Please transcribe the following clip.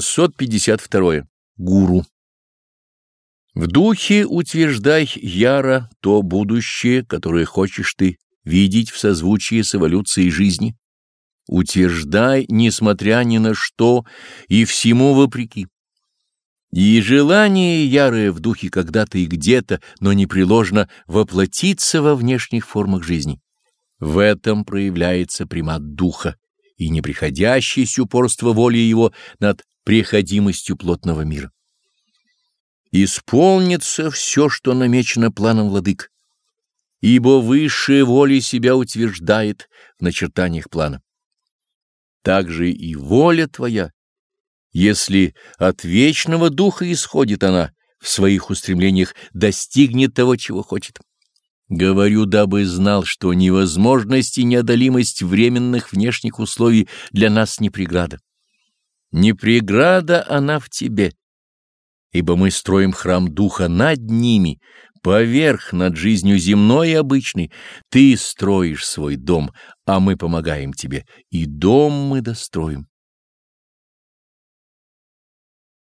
652. Гуру. В духе утверждай яро то будущее, которое хочешь ты видеть в созвучии с эволюцией жизни. Утверждай, несмотря ни на что, и всему вопреки. И желание ярое в духе когда-то и где-то, но непреложно воплотиться во внешних формах жизни. В этом проявляется примат духа и неприходящееся упорство воли его над приходимостью плотного мира. Исполнится все, что намечено планом владык, ибо высшая воля себя утверждает в начертаниях плана. Также и воля твоя если от вечного духа исходит она, в своих устремлениях достигнет того, чего хочет. Говорю, дабы знал, что невозможность и неодолимость временных внешних условий для нас не преграда. Не преграда она в тебе, ибо мы строим храм духа над ними, поверх над жизнью земной и обычной. Ты строишь свой дом, а мы помогаем тебе, и дом мы достроим.